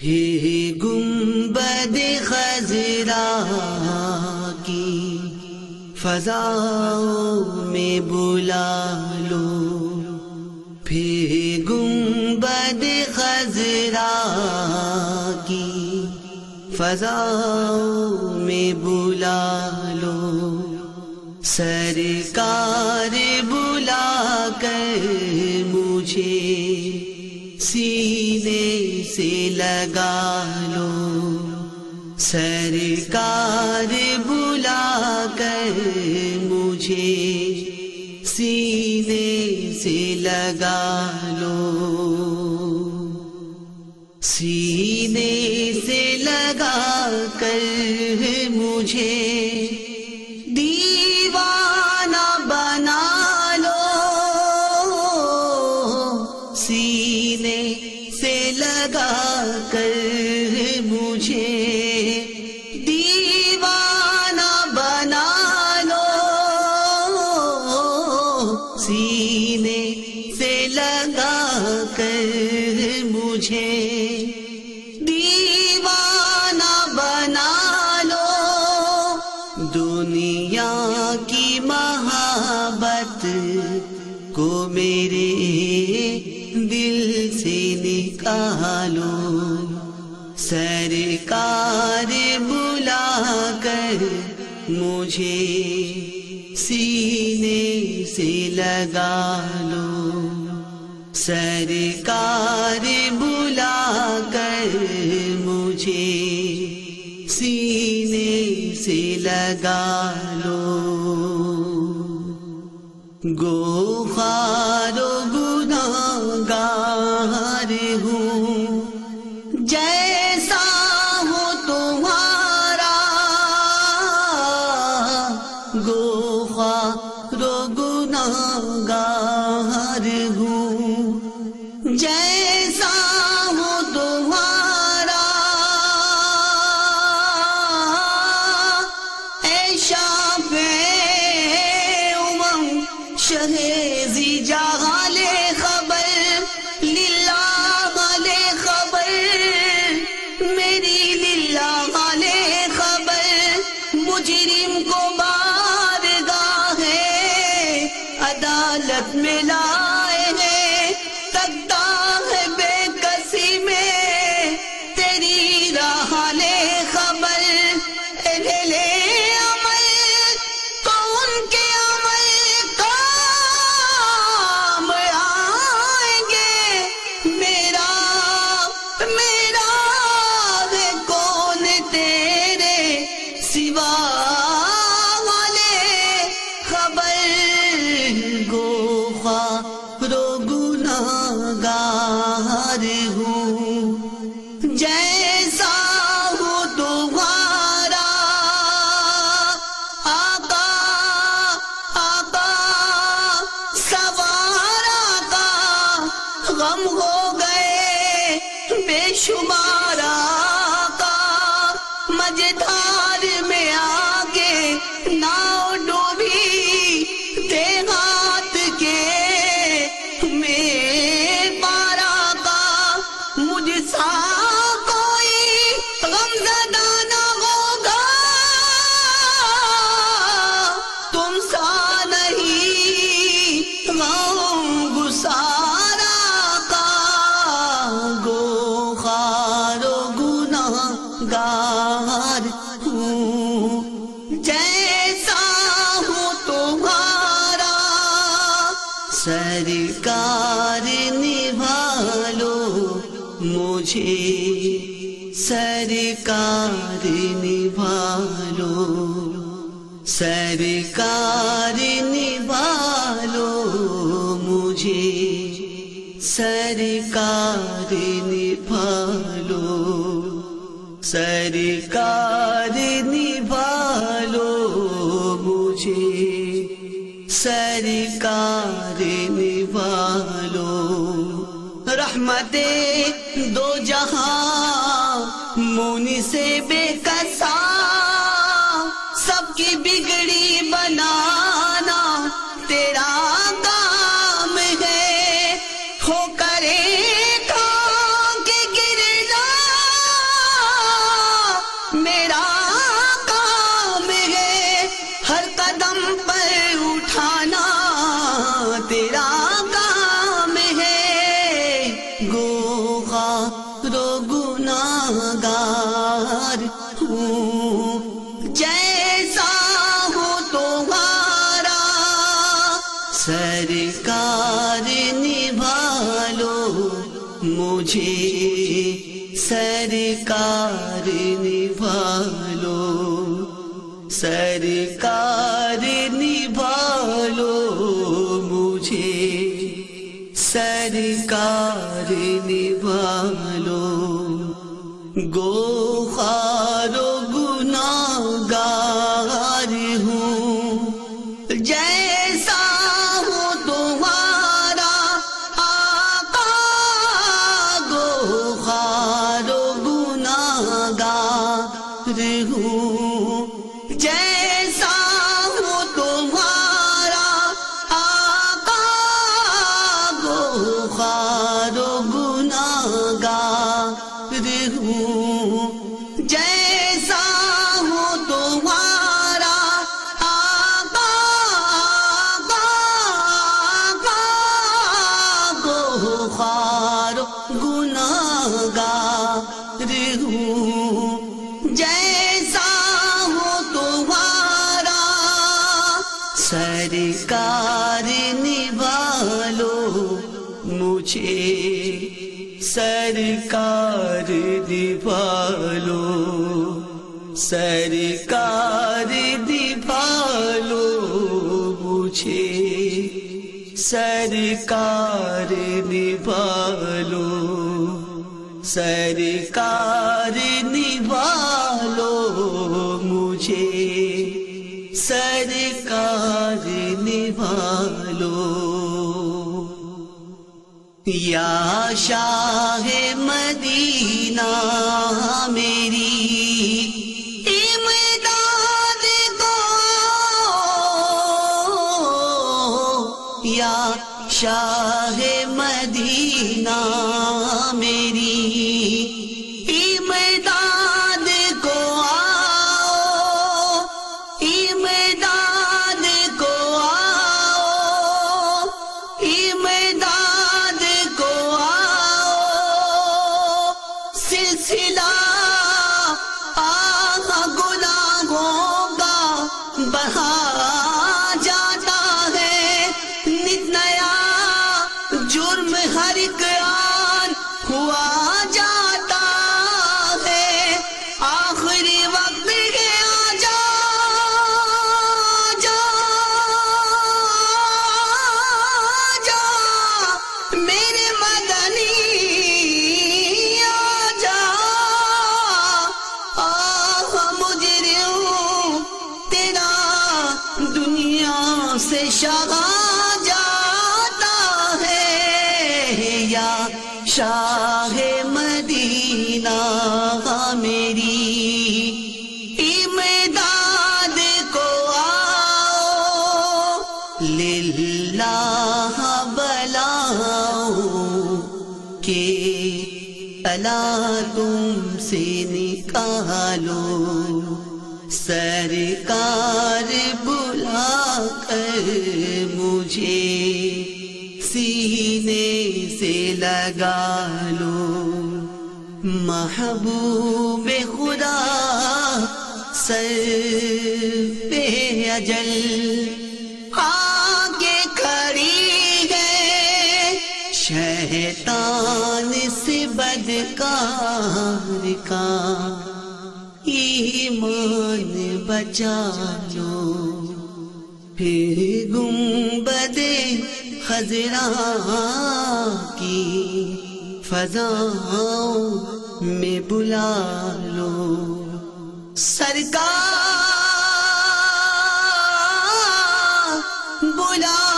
پھر گنبد خزرا کی فضا میں بلا لو۔ پھر گنبد خزرا کی فضا میں بلا لو۔ سرکار لگا لو۔ سرکار بلا کر مجھے سینے سے لگا لو۔ سینے سے لگا کر لگا کر مجھے دیوانہ بنا لو۔ سینے سے لگا کر مجھے سرکار بلا کر مجھے سینے سے لگا لو۔ سرکار بلا کر مجھے سینے سے لگا لو۔ گو خارو گناہ گار ہوں۔ گناہ گار سوا والے خبر گو رو گناہ گار ہوں۔ جیسا ہو تمہارا آقا آقا، سوارا کا غم ہو گئے، بے شمار آقا مجدار گار ہوں۔ جیسا ہوں تمہارا سرکار نبھالو مجھے، سرکار نبھالو سرکار نبھالو مجھے، سرکار نبھالو سرکار نبھالو مجھے سرکار نبھالو رحمت دو جہاں مونی سے بے رو گناگار ہوں۔ جیسا ہو تمہارا سرکار نبھالو مجھے۔ سرکار نبھالو۔ سرکار سرکار نبھالو گو خارو گناہ گار ہوں۔ گو خارو گناگار ہوں۔ جیسا ہو تمہارا سرکار نبھالو مجھے، سرکار نبھالو سرکار نبھالو مجھے، سرکار سرکار نبھالو مجھے سرکار نبھالو یا شاہ مدینہ میری یا شاہ مدینہ میری۔ سے شہا جاتا ہے یا شاہ مدینہ ہاں میری امداد کو آؤ، للہ بلاؤ کہ اللہ تم سے نکالو سرکار مجھے سینے سے لگا لو۔ محبوب خدا، سر پہ اجل۔ آگے کھڑی ہے۔ شیطان سے بدکار کا ایمان بچا لو۔ پھر گنبد خزرا کی فضاؤں میں بلا لو۔ سرکار بلا